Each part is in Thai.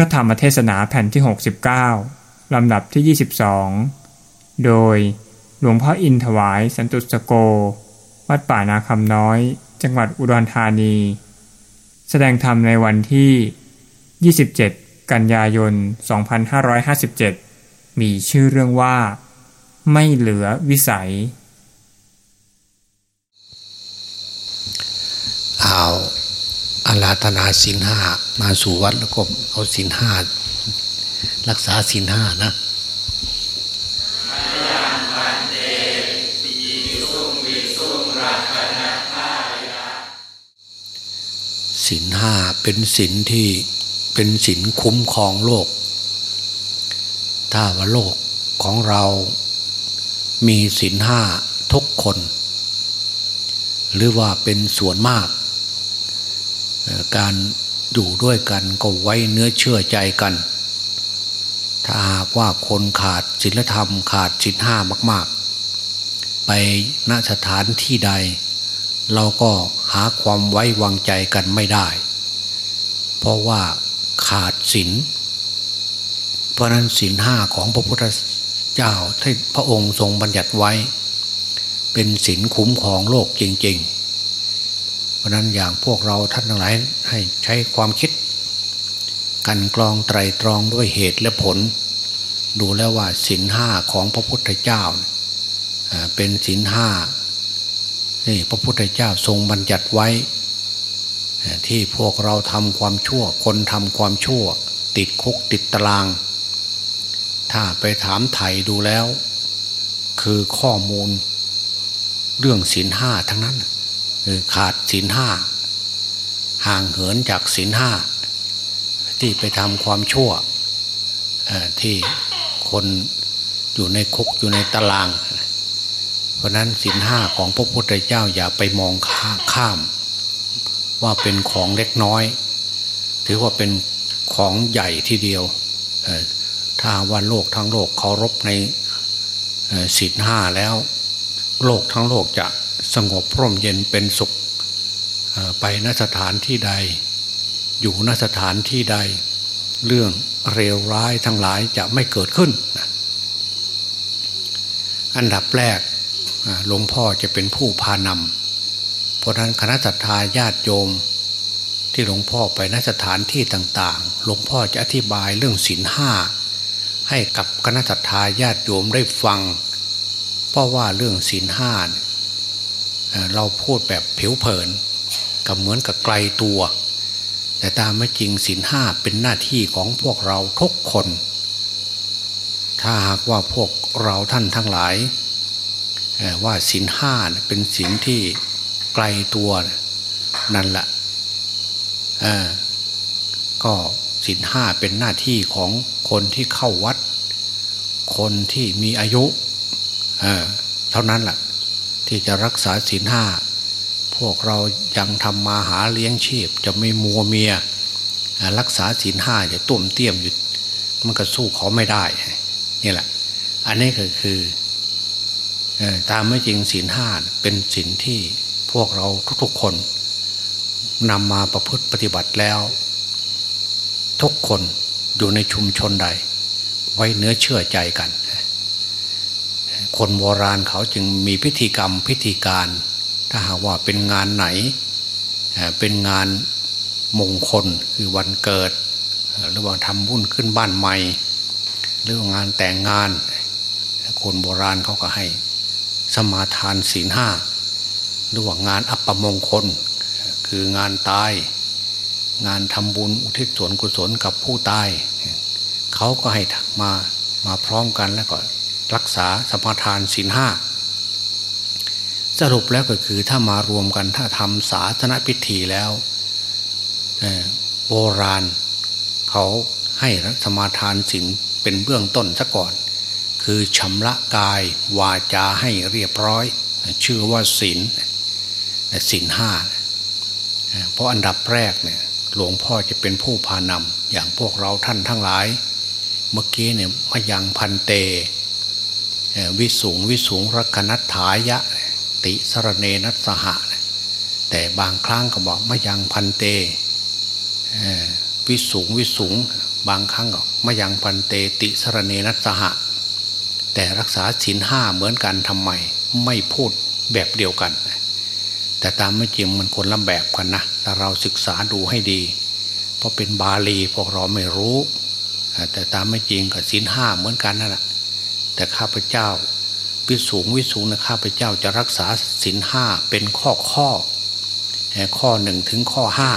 ระธรรมเทศนาแผ่นที่ 69 ลำดับที่ 22 โดยหลวงพ่ออินถวายสันตุสโก วัดป่านาคำน้อย จังหวัดอุดรธานี แสดงธรรมในวันที่ 27 กันยายน 2557 มีชื่อเรื่องว่า ไม่เหลือวิสัยเอา อาราธนาศีลห้ามาสู่วัดแล้วก็เอาศีลห้ารักษาศีลห้านะศีลห้าเป็นศีลที่เป็นศีลคุ้มครองโลก ถ้าว่าโลกของเรามีศีลห้าทุกคน หรือว่าเป็นส่วนมาก การอยู่ด้วยกันก็ไว้เนื้อเชื่อใจกัน ถ้าหากว่าคนขาดศีลธรรมขาดศีลห้ามาก ๆ ไปณสถานที่ใด เราก็หาความไว้วางใจกันไม่ได้ เพราะว่าขาดศีลเพราะนั้นศีลห้าของพระพุทธเจ้าที่พระองค์ทรงบัญญัติไว้ เป็นศีลคุ้มของโลกจริง ๆ เพราะนั้นอย่างพวกเราท่านทั้งหลายให้ใช้ความคิด กันกรองไตรตรองด้วยเหตุและผล ดูแล้วว่าศีลห้าของพระพุทธเจ้า เป็นศีลห้านี่พระพุทธเจ้าทรงบัญญัติไว้ ที่พวกเราทำความชั่ว คนทำความชั่ว ติดคุกติดตาราง ถ้าไปถามไถ่ดูแล้ว คือข้อมูล เรื่องศีลห้าทั้งนั้น ขาดศีลห้าห่างเหินจากศีลห้าที่ไปทำความชั่วที่คนอยู่ในคุกอยู่ในตาราง เพราะนั้นศีลห้าของพระพุทธเจ้าอย่าไปมองข้าม ว่าเป็นของเล็กน้อย ถือว่าเป็นของใหญ่ทีเดียว ถ้าว่าโลกทั้งโลกเคารพในศีลห้าแล้ว โลกทั้งโลกจะ สงบพร่มเย็นเป็นสุขไปนสถานที่ใด อยู่นสถานที่ใด เรื่องเลวร้ายทั้งหลายจะไม่เกิดขึ้น อันดับแรกหลวงพ่อจะเป็นผู้พานำเพราะนั้นคณะสัตยาญาติโยม ที่หลวงพ่อไปนสถานที่ต่างๆ หลวงพ่อจะอธิบายเรื่องศีลห้าให้กับคณะสัตยาญาติโยมได้ฟัง เพราะว่าเรื่องศีลห้า เราพูดแบบผิวเผินกับเหมือนกับไกลตัว แต่ตามไม่จริงศีลห้าเป็นหน้าที่ของพวกเราทุกคน ถ้าหากว่าพวกเราท่านทั้งหลาย ว่าศีลห้าเป็นศีลที่ไกลตัวนั่นแหละก็ศีลห้าเป็นหน้าที่ของคนที่เข้าวัด คนที่มีอายุเท่านั้นแหละ ที่จะรักษาศีลห้าพวกเรายังทำมาหาเลี้ยงชีพ จะไม่มัวเมีย รักษาศีลห้าจะตุ่มเตี้ยมอยู่มันก็สู้เขาไม่ได้นี่แหละ อันนี้ก็คือตามไม่จริงศีลห้าเป็นศีลที่พวกเราทุกๆคนนำมาประพฤติปฏิบัติแล้ว ทุกคนอยู่ในชุมชนใด ไว้เนื้อเชื่อใจกัน คนโบราณเขาจึงมีพิธีกรรมพิธีการ ถ้าหากว่าเป็นงานไหน เป็นงานมงคลคือวันเกิด หรือว่าทำบุญขึ้นบ้านใหม่ หรือว่างานแต่งงาน คนโบราณเขาก็ให้ สมาทานศีลห้าหรือว่างานอัปมงคล คืองานตาย งานทำบุญอุทิศส่วนกุศลกับผู้ตาย เขาก็ให้มามาพร้อมกันแล้วก็ รักษาสมทานศีลห้าสรุปแล้วก็คือถ้ามารวมกันถ้าทำสาธนพิธีแล้วโบราณ เขาให้สมาทานศีลเป็นเบื้องต้นซะก่อน คือชำระกายวาจาให้เรียบร้อย ชื่อว่าศีลศีลห้าเพราะอันดับแรกเนี่ยหลวงพ่อจะเป็นผู้พานำอย่างพวกเราท่านทั้งหลาย เมื่อกี้เนี่ยมยังพันเต วิสูงวิสูงรักนัตถายะ ติสรเนนัสหะ แต่บางครั้งก็บอกมยังพันเตวิสูงวิสูงบางครั้งก็มายังพันเตติสรเนนัสหะ แต่รักษาศีลห้าเหมือนกันทำไมไม่พูดแบบเดียวกัน แต่ตามไม่จริงมันคนละแบบกันนะถ้าเราศึกษาดูให้ดี เพราะเป็นบาลีพวกเราไม่รู้ แต่ตามไม่จริงกับศีลห้าเหมือนกันนั่นแหละ แต่ข้าพเจ้า วิสูงวิสูงนะข้าพเจ้าจะรักษาศีลห้าเป็นข้อข้อ ข้อหนึ่งถึงข้อห้า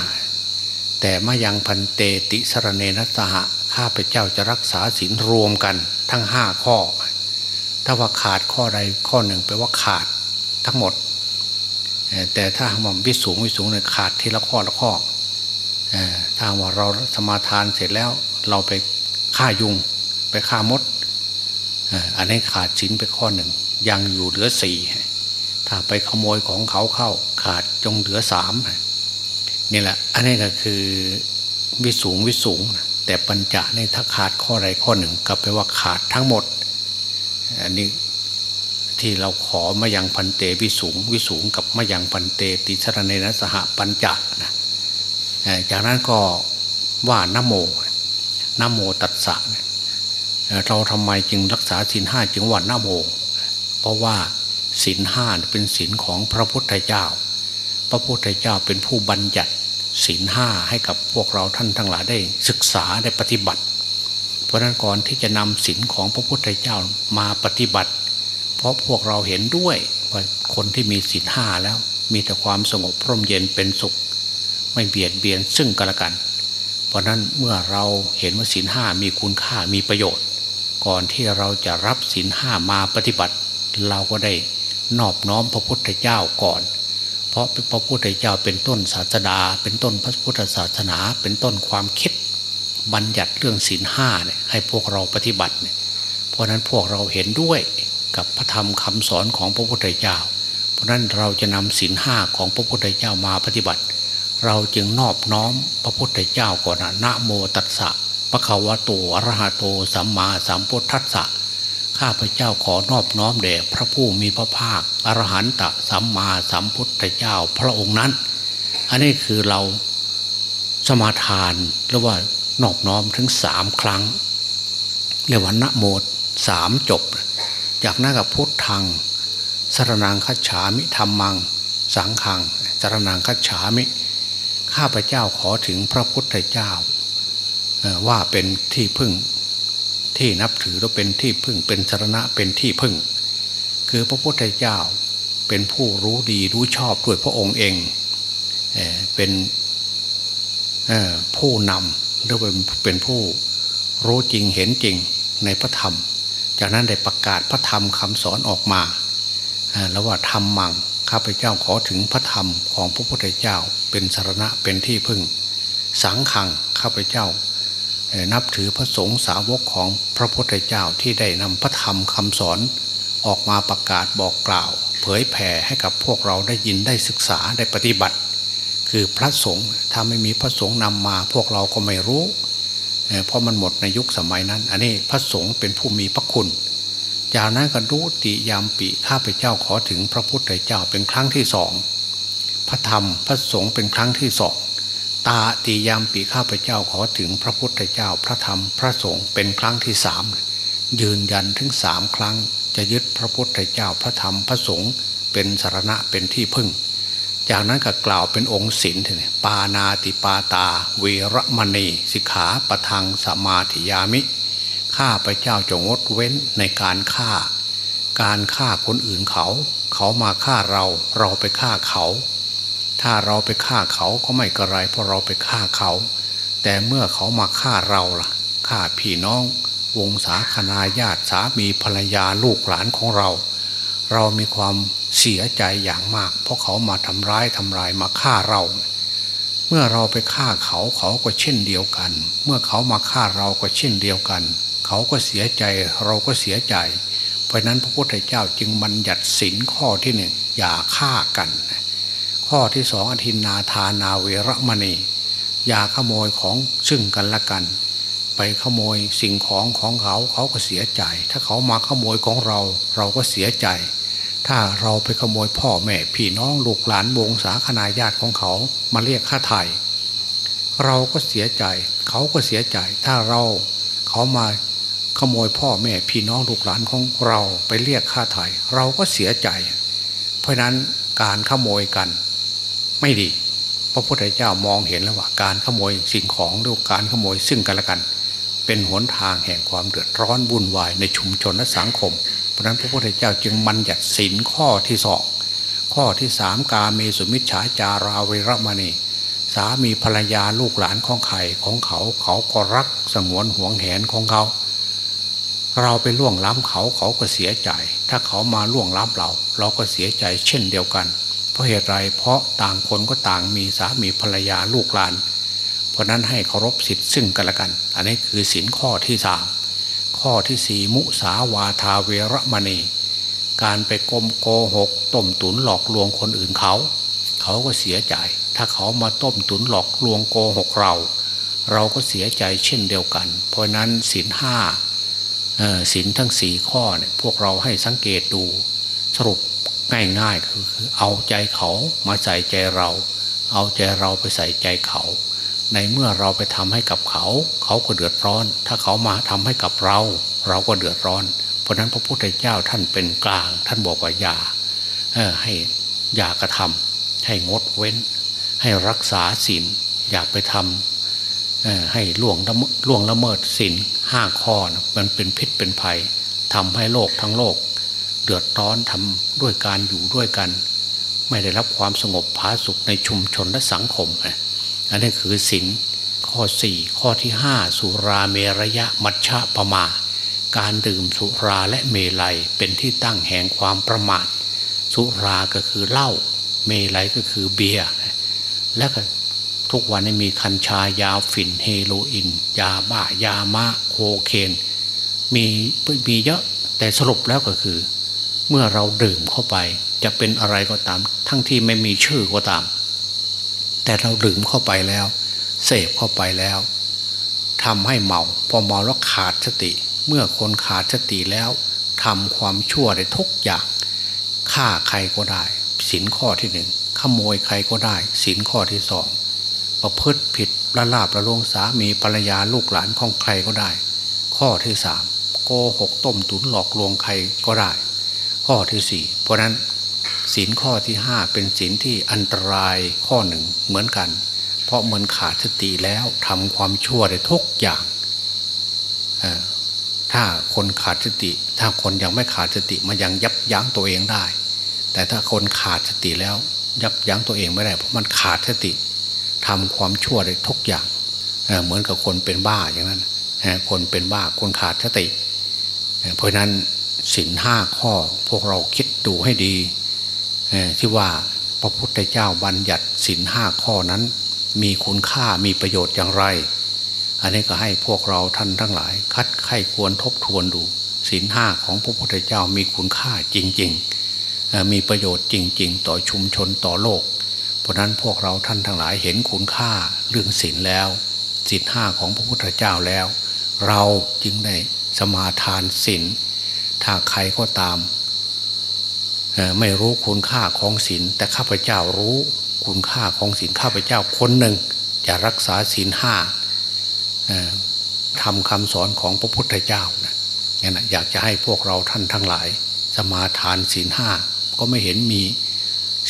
แต่มายังพันเตติสรเนนัสหะข้าพเจ้าจะรักษาศีลรวมกันทั้งห้าข้อ ถ้าว่าขาดข้อใดข้อหนึ่งแปลว่าขาดทั้งหมด แต่ถ้าว่าวิสูงวิสูงเนี่ยขาดทีละข้อละข้อถ้าว่าเราสมาทานเสร็จแล้วเราไปฆ่ายุงไปฆ่ามด อันนี้ขาดศีลไปข้อหนึ่ง ยังอยู่เหลือสี่ถ้าไปขโมยของเขาเข้า ขาดจงเหลือสามนี่แหละ อันนี้ก็คือวิสูงวิสูง แต่ปัญจในถ้าขาดข้อใดข้อหนึ่งก็แปลว่าขาดทั้งหมด อันนี้ที่เราขอมายังพันเตวิสูงวิสูงกับมายังพันเตติชรเนนะสหปัญจนะจากนั้นก็ว่านโมนโมตัสสะ เราทำไมจึงรักษาศีลห้าจึงว่านโมเพราะว่าศีลห้าเป็นศีลของพระพุทธเจ้า พระพุทธเจ้าเป็นผู้บัญญัติศีลห้าให้กับพวกเราท่านทั้งหลายได้ศึกษาได้ปฏิบัติ เพราะนั้นก่อนที่จะนำศีลของพระพุทธเจ้ามาปฏิบัติ เพราะพวกเราเห็นด้วยว่าคนที่มีศีลห้าแล้วมีแต่ความสงบพร่มเย็นเป็นสุข ไม่เบียดเบียนซึ่งกันและกัน เพราะนั้นเมื่อเราเห็นว่าศีลห้ามีคุณค่ามีประโยชน์ ก่อนที่เราจะรับศีลห้ามาปฏิบัติ เราก็ได้นอบน้อมพระพุทธเจ้าก่อน เพราะพระพุทธเจ้าเป็นต้นศาสดา เป็นต้นพระพุทธศาสนา เป็นต้นความคิด บัญญัติเรื่องศีลห้าเนี่ยให้พวกเราปฏิบัติเนี่ยเพราะนั้นพวกเราเห็นด้วยกับพระธรรมคำสอนของพระพุทธเจ้า เพราะนั้นเราจะนำศีลห้าของพระพุทธเจ้ามาปฏิบัติ เราจึงนอบน้อมพระพุทธเจ้าก่อนนะนะโมตัสสะ พระขาวะโตอรหะโตสัมมาสัมพุทธัสสะข้าพเจ้าขอนอบน้อมแด่พระผู้มีพระภาคอรหันตสัมมาสัมพุทธเจ้าพระองค์นั้น อันนี้คือเราสมาทานหรือว่านอบน้อมถึงสามครั้งเรียกว่านะโมสามจบ จากนั้นกับพุทธังสรนังคัจฉามิธรรมัง สังขังสรนังคัจฉามิ ข้าพเจ้าขอถึงพระพุทธเจ้า ว่าเป็นที่พึ่งที่นับถือแล้วเป็นที่พึ่งเป็นสรณะเป็นที่พึ่ง คือพระพุทธเจ้าเป็นผู้รู้ดีรู้ชอบด้วยพระองค์เองเเป็นผู้นำหรือเป็นเป็นผู้รู้จริงเห็นจริงในพระธรรม จากนั้นได้ประกาศพระธรรมคำสอนออกมาแล้วว่าธรรมมังข้าพเจ้าขอถึงพระธรรมของพระพุทธเจ้า เป็นสารณะเป็นที่พึ่ง สังขังข้าพเจ้า นับถือพระสงฆ์สาวกของพระพุทธเจ้าที่ได้นำพระธรรมคำสอนออกมาประกาศบอกกล่าว เผยแผ่ให้กับพวกเราได้ยินได้ศึกษาได้ปฏิบัติ คือพระสงฆ์ถ้าไม่มีพระสงฆ์นำมาพวกเราก็ไม่รู้ เพราะมันหมดในยุคสมัยนั้น อันนี้พระสงฆ์เป็นผู้มีพระคุณจากนั้นก็รู้ติยามปีข้าพเจ้าขอถึงพระพุทธเจ้าเป็นครั้งที่สองพระธรรมพระสงฆ์เป็นครั้งที่สอง ตาตียามปีข้าพเจ้าขอถึงพระพุทธเจ้าพระธรรมพระสงฆ์เป็นครั้งที่สามยืนยันถึงสามครั้ง จะยึดพระพุทธเจ้าพระธรรมพระสงฆ์เป็นสารณะเป็นที่พึ่ง จากนั้นก็กล่าวเป็นองค์ศิลทีปานาติปาตา เวรมณีสิกขาปะทังสมาธิยามิ ข้าพเจ้าจงงดเว้นในการฆ่า การฆ่าคนอื่นเขา เขามาฆ่าเราเราไปฆ่าเขา ถ้าเราไปฆ่าเขาก็ไม่กระไร เพราะเราไปฆ่าเขา แต่เมื่อเขามาฆ่าเราล่ะฆ่าพี่น้อง วงศาคณาญาติสามีภรรยาลูกหลานของเรา เรามีความเสียใจอย่างมาก เพราะเขามาทำร้ายทำลายมาฆ่าเรา เมื่อเราไปฆ่าเขาเขาก็เช่นเดียวกัน เมื่อเขามาฆ่าเราก็เช่นเดียวกัน เขาก็เสียใจเราก็เสียใจ เพราะนั้นพระพุทธเจ้าจึงบัญญัติสินข้อที่หนึ่งอย่าฆ่ากัน ข้อที่สองอธินนาทานาเวรมณี อย่าขโมยของซึ่งกันและกัน ไปขโมยสิ่งของของเขาเขาก็เสียใจ ถ้าเขามาขโมยของเราเราก็เสียใจ ถ้าเราไปขโมยพ่อแม่พี่น้องลูกหลานวงศาคณาญาติของเขามาเรียกค่าไถ่เราก็เสียใจ เขาก็เสียใจ ถ้าเราเขามาขโมยพ่อแม่พี่น้องลูกหลานของเราไปเรียกค่าไถ่เราก็เสียใจ เพราะนั้นการขโมยกัน ไม่ดี พระพุทธเจ้ามองเห็นแล้วว่าการขโมยสิ่งของหรือการขโมยซึ่งกันและกัน เป็นหนทางแห่งความเดือดร้อนวุ่นวายในชุมชนและสังคม เพราะนั้นพระพุทธเจ้าจึงบัญญัติสินข้อที่สองข้อที่สามกาเมสุมิชฉาจาราเวรมณี สามีภรรยาลูกหลานของใครของเขาเขาก็รักสงวนห่วงแหนของเขาเราไปล่วงล้ำเขาเขาก็เสียใจ ถ้าเขามาล่วงล้ำเรา เราก็เสียใจเช่นเดียวกัน เพราะเหตุไรเพราะต่างคนก็ต่างมีสามีภรรยาลูกหลาน เพราะนั้นให้เคารพสิทธิ์ซึ่งกันและกัน อันนี้คือสินข้อที่สามข้อที่สี่มุสาวาทาเวรมณี การไปกลมโกหก ต้มตุนหลอกลวงคนอื่นเขา เขาก็เสียใจ ถ้าเขามาต้มตุนหลอกลวงโกหกเรา เราก็เสียใจเช่นเดียวกัน เพราะนั้นสินห้าสินทั้งสี่ข้อเนี่ยพวกเราให้สังเกตดู สรุป ง่ายๆคือเอาใจเขามาใส่ใจเรา เอาใจเราไปใส่ใจเขา ในเมื่อเราไปทำให้กับเขา เขาก็เดือดร้อน ถ้าเขามาทำให้กับเรา เราก็เดือดร้อน เพราะนั้นพระพุทธเจ้าท่านเป็นกลาง ท่านบอกว่าอย่าให้อย่ากระทำให้งดเว้น ให้รักษาศีลอย่าไปทำให้ล่วงล่วงละเมิดศีลห้าข้อนะมันเป็นพิษเป็นภัยทำให้โลกทั้งโลก เดือดร้อนทำด้วยการอยู่ด้วยกัน ไม่ได้รับความสงบผาสุขในชุมชนและสังคม อันนี้คือศีลข้อสี่ข้อที่ห้าสุราเมรยะมัชฌะปมา การดื่มสุราและเมลัยเป็นที่ตั้งแห่งความประมาท สุราก็คือเหล้าเมลัยก็คือเบียร์และก็ทุกวันนี้มีคัญชายาฝิ่นเฮโรอีนยาบ้ายามะโคเคน มีมีเยอะแต่สรุปแล้วก็คือ เมื่อเราดื่มเข้าไป จะเป็นอะไรก็ตาม ทั้งที่ไม่มีชื่อก็ตาม แต่เราดื่มเข้าไปแล้ว เสพเข้าไปแล้วทำให้เมา พอเมาแล้วขาดสติ เมื่อคนขาดสติแล้วทำความชั่วได้ทุกอย่างฆ่าใครก็ได้สินข้อที่หนึ่งขโมยใครก็ได้สินข้อที่สองประพฤติผิดละลาบละลวงสามีภรรยาลูกหลานของใครก็ได้ ข้อที่สามโกหกต้มตุนหลอกลวงใครก็ได้ ข้อที่สี่เพราะนั้นสินข้อที่ห้าเป็นสินที่อันตรายข้อหนึ่งเหมือนกัน เพราะมันขาดสติแล้วทำความชั่วได้ทุกอย่างถ้าคนขาดสติ ถ้าคนยังไม่ขาดสติมันยังยับยั้งตัวเองได้ แต่ถ้าคนขาดสติแล้ว ยับยั้งตัวเองไม่ได้เพราะมันขาดสติทำความชั่วได้ทุกอย่างเหมือนกับคนเป็นบ้าอย่างนั้นคนเป็นบ้าคนขาดสติ เพราะนั้น สินห้าข้อ พวกเราคิดดูให้ดีที่ว่าพระพุทธเจ้าบัญญัติสินห้าข้อนั้น มีคุณค่ามีประโยชน์อย่างไร อันนี้ก็ให้พวกเราท่านทั้งหลาย คัดไข้ควรทบทวนดูศีลห้าของพระพุทธเจ้ามีคุณค่าจริง ๆ มีประโยชน์จริง ๆ ต่อชุมชนต่อโลก เพราะนั้นพวกเราท่านทั้งหลายเห็นคุณค่าเรื่องศีลแล้วศีลห้าของพระพุทธเจ้าแล้ว เราจึงได้สมาทานศีล ถ้าใครก็ตาม ไม่รู้คุณค่าของศีลแต่ข้าพเจ้ารู้คุณค่าของศีลข้าพเจ้าคนหนึ่ง จะรักษาศีลห้าทำคำสอนของพระพุทธเจ้านะนี่อยากจะให้พวกเราท่านทั้งหลาย สมาทานศีลห้าก็ไม่เห็นมี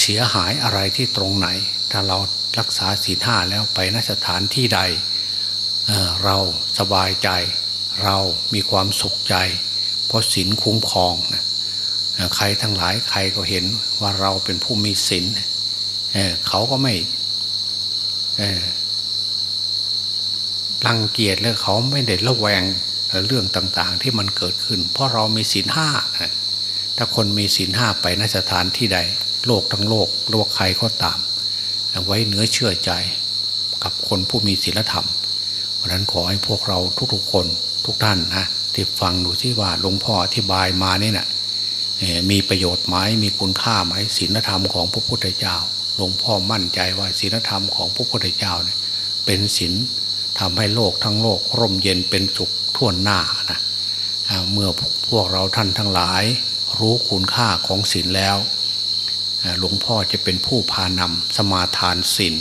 เสียหายอะไรที่ตรงไหน ถ้าเรารักษาศีลห้าแล้วไปนสถานที่ใดเเราสบายใจ เรามีความสุขใจ เพราะศีลคุ้มครองนะใครทั้งหลายใครก็เห็นว่าเราเป็นผู้มีศีลเเขาก็ไม่รังเกียจแล้วเขาไม่ได้ระแวงเรื่องต่างๆ ที่มันเกิดขึ้น เพราะเรามีศีลห้าถ้าคนมีศีลห้าไปนสถานที่ใด โลกทั้งโลกโลกใครก็ตาม ไว้เนื้อเชื่อใจกับคนผู้มีศีลธรรม เพราะนั้นขอให้พวกเราทุกๆคนทุกท่านนะ ที่ฟังดูที่ว่าหลวงพ่ออธิบายมานี่นะมีประโยชน์ไหมมีคุณค่าไหมศีลธรรมของพระพุทธเจ้า หลวงพ่อมั่นใจว่าศีลธรรมของพระพุทธเจ้าเนี่ยเป็นศีลทำให้โลกทั้งโลกร่มเย็นเป็นสุขทั่วหน้านะเมื่อพวกเราท่านทั้งหลาย รู้คุณค่าของศีลแล้วหลวงพ่อจะเป็นผู้พานำสมาทานศีล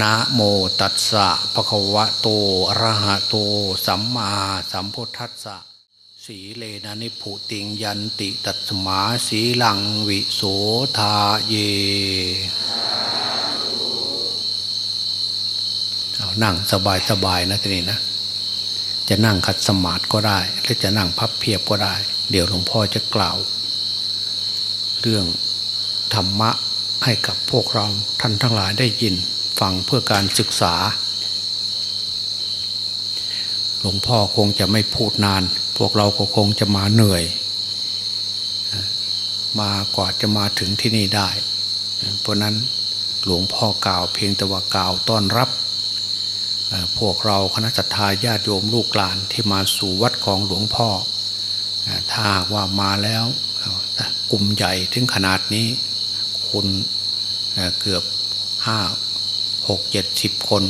นะโมตัสสะภะคะวะโตอะระหะโต สัมมาสัมพุทธัสสะสีเลนะนิพุติงยันติตัตมาสีลังวิโสทาเยเอานั่งสบายสบายนะทีนี้นะ จะนั่งขัดสมาธิก็ได้หรือจะนั่งพับเพียบก็ได้ เดี๋ยวหลวงพ่อจะกล่าว เรื่องธรรมะให้กับพวกเราท่านทั้งหลายได้ยิน ฟังเพื่อการศึกษา หลวงพ่อคงจะไม่พูดนาน พวกเราก็คงจะมาเหนื่อย มากว่าจะมาถึงที่นี่ได้ เพราะนั้นหลวงพ่อกล่าวเพียงแต่ว่ากล่าวต้อนรับพวกเราคณะสัตยาญาติโยมลูกหลานที่มาสู่วัดของหลวงพ่อ ถ้าว่ามาแล้วกลุ่มใหญ่ถึงขนาดนี้คุณเกือบห้า หกเจ็ดสิบคน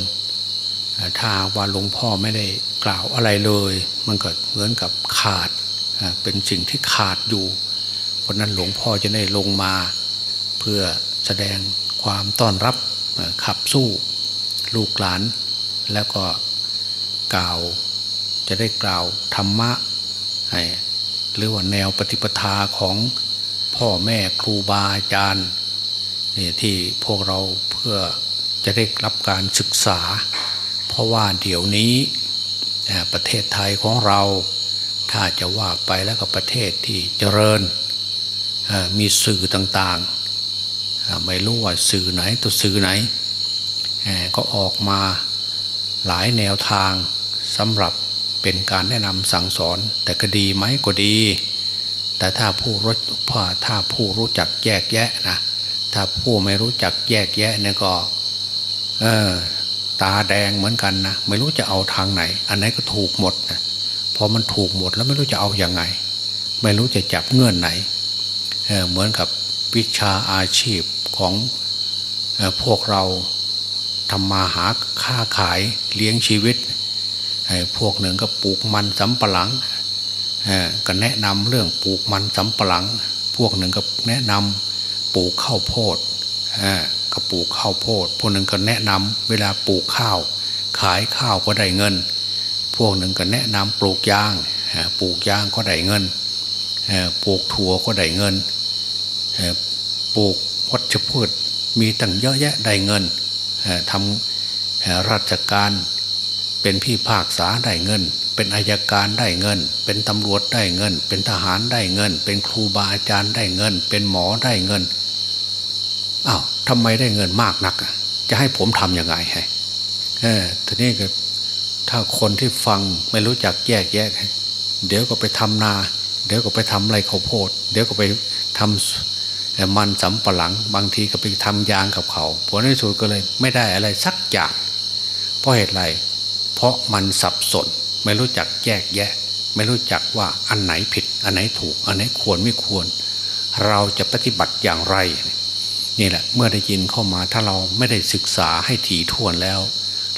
ถ้าว่าหลวงพ่อไม่ได้กล่าวอะไรเลย มันก็เหมือนกับขาดเป็นสิ่งที่ขาดอยู่ เพราะนั้นหลวงพ่อจะได้ลงมา เพื่อแสดงความต้อนรับขับสู้ลูกหลาน แล้วก็กล่าวจะได้กล่าวธรรมะหรือว่าแนวปฏิปทาของพ่อแม่ครูบาอาจารย์ที่พวกเราเพื่อ จะได้รับการศึกษา เพราะว่าเดี๋ยวนี้ประเทศไทยของเรา ถ้าจะว่าไปแล้วก็ประเทศที่เจริญมีสื่อต่างๆ ไม่รู้ว่าสื่อไหนตัวสื่อไหน ก็ออกมาหลายแนวทางสำหรับเป็นการแนะนำสั่งสอน แต่ก็ดีไหมก็ดี แต่ถ้าผู้รู้ถ้าผู้รู้จักแยกแยะนะถ้าผู้ไม่รู้จักแยกแยะเนี่ยก็ ตาแดงเหมือนกันนะไม่รู้จะเอาทางไหน อันไหนก็ถูกหมดนะพอมันถูกหมดแล้วไม่รู้จะเอาอยัางไง ไม่รู้จะจับเงื่อนไหนเเหมือนกับวิชาอาชีพของพวกเราทำมาหาค้าขายเลี้ยงชีวิตพวกหนึ่งก็ปลูกมันสำปะหลังก็แนะนำเรื่องปลูกมันสำปะหลัง พวกหนึ่งก็แนะนำปลูกข้าวโพด ก็ปลูกข้าวโพด พวกหนึ่งก็แนะนำเวลาปลูกข้าว ขายข้าวก็ได้เงิน พวกหนึ่งก็แนะนำปลูกยาง ปลูกยางก็ได้เงิน ปลูกถั่วก็ได้เงิน ปลูกวัชพืชมีตั้งเยอะแยะได้เงินทำราชการเป็นพี่ภาคษาได้เงิน เป็นอายการได้เงิน เป็นตำรวจได้เงิน เป็นทหารได้เงิน เป็นครูบาอาจารย์ได้เงิน เป็นหมอได้เงินอ้าว ทำไมได้เงินมากนัก จะให้ผมทำยังไงให้ทีนี้ก็ถ้าคนที่ฟังไม่รู้จักแยกแยะเดี๋ยวก็ไปทำนา เดี๋ยวก็ไปทำไรข้าวโพด เดี๋ยวก็ไปทำมันสำปะหลัง บางทีก็ไปทำยางกับเขาผลในสุดก็เลยไม่ได้อะไรสักอย่างเพราะเหตุไร เพราะมันสับสน ไม่รู้จักแยกแยะ ไม่รู้จักว่าอันไหนผิด อันไหนถูก อันไหนควรไม่ควร เราจะปฏิบัติอย่างไร นี่แหละเมื่อได้ยินเข้ามาถ้าเราไม่ได้ศึกษาให้ถี่ถ้วนแล้ว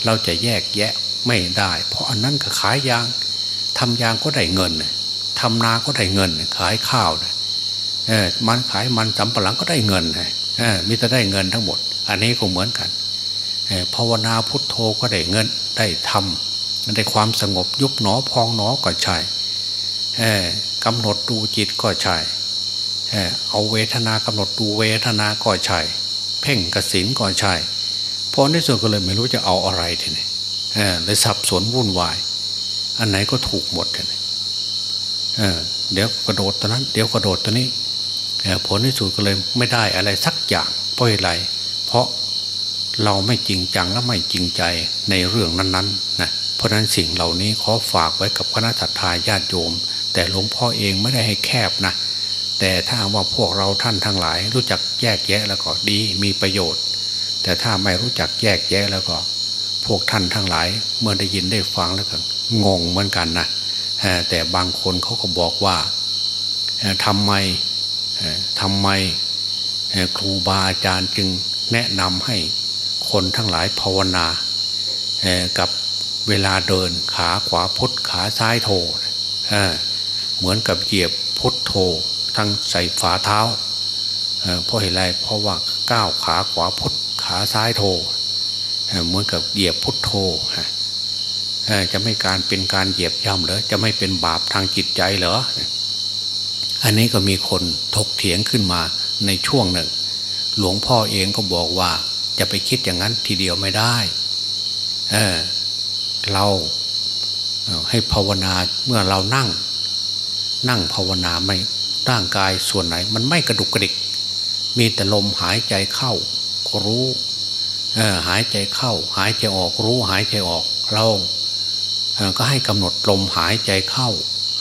เราจะแยกแยะไม่ได้ เพราะอันนั้นก็ขายยางทำยางก็ได้เงินทำนาก็ได้เงิน ขายข้าวเออมันขายมันสำปะหลังก็ได้เงินเออมิจะได้เงินทั้งหมด อันนี้ก็เหมือนกันภาวนาพุทโธก็ได้เงินได้ทำได้ความสงบยุบหนอพองหนอก็ใช่กำหนดดูจิตก็ใช่ เอาเวทนากำหนดดูเวทนาก็ใช่เพ่งกสินก็ใช่พอในส่วนก็เลยไม่รู้จะเอาอะไรทีนี้เลยสับสนวุ่นวาย อันไหนก็ถูกหมดทีนี้เดี๋ยวกระโดดตัวนั้น เดี๋ยวกระโดดตัวนี้ผลในสุดก็เลยไม่ได้อะไรสักอย่างเพราะอะไร เพราะเราไม่จริงจังและไม่จริงใจในเรื่องนั้นๆนะเพราะนั้นสิ่งเหล่านี้ขอฝากไว้กับคณะทาญาติโยม แต่หลวงพ่อเองไม่ได้ให้แคบนะ แต่ถ้าว่าพวกเราท่านทั้งหลาย รู้จักแยกแยะแล้วก็ดีมีประโยชน์ แต่ถ้าไม่รู้จักแยกแยะแล้วก็ พวกท่านทั้งหลาย เมื่อได้ยินได้ฟังแล้วก็งงเหมือนกันนะแต่บางคนเขาก็บอกว่าทำไมทำไมครูบาอาจารย์จึงแนะนำให้คนทั้งหลายภาวนากับเวลาเดินขาขวาพุทขาซ้ายโถเหมือนกับเหยียบพุทโธ ทั้งใส่ฝาเท้าเพราะเหตุไรเพราะว่าก้าวขาขวาพุทขาซ้ายโทเหมือนกับเหยียบพุทโธจะไม่การเป็นการเหยียบย่ำเหรอจะไม่เป็นบาปทางจิตใจเหรออันนี้ก็มีคนถกเถียงขึ้นมาในช่วงหนึ่ง หลวงพ่อเองก็บอกว่าจะไปคิดอย่างนั้นทีเดียวไม่ได้เเราให้ภาวนาเมื่อเรานั่ง นั่งภาวนาไม่ ร่างกายส่วนไหน มันไม่กระดุกกระดิก มีแต่ลมหายใจเข้าก็รู้หายใจเข้า หายใจออกรู้หายใจออกเราก็ให้กำหนดลมหายใจเข้า